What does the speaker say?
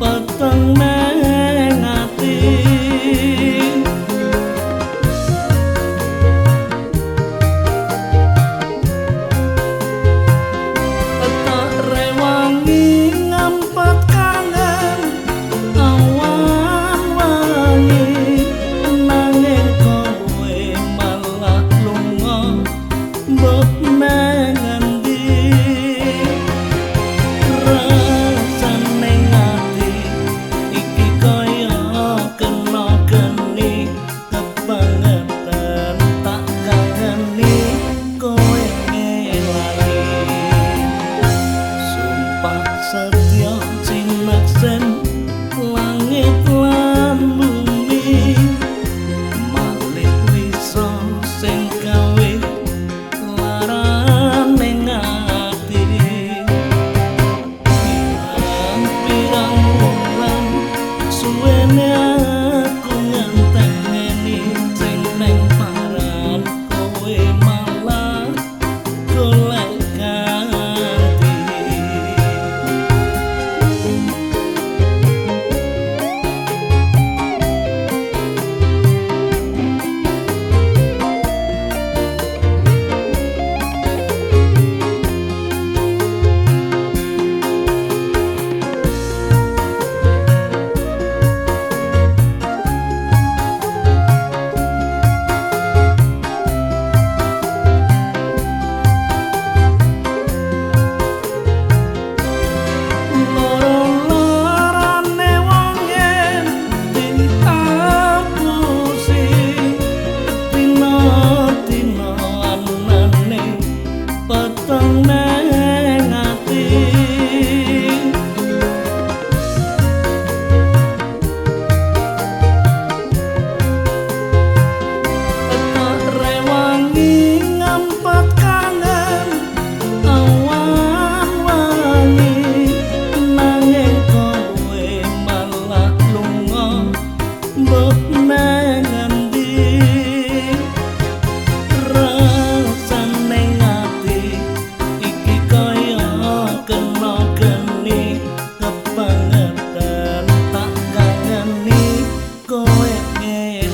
patang yeah.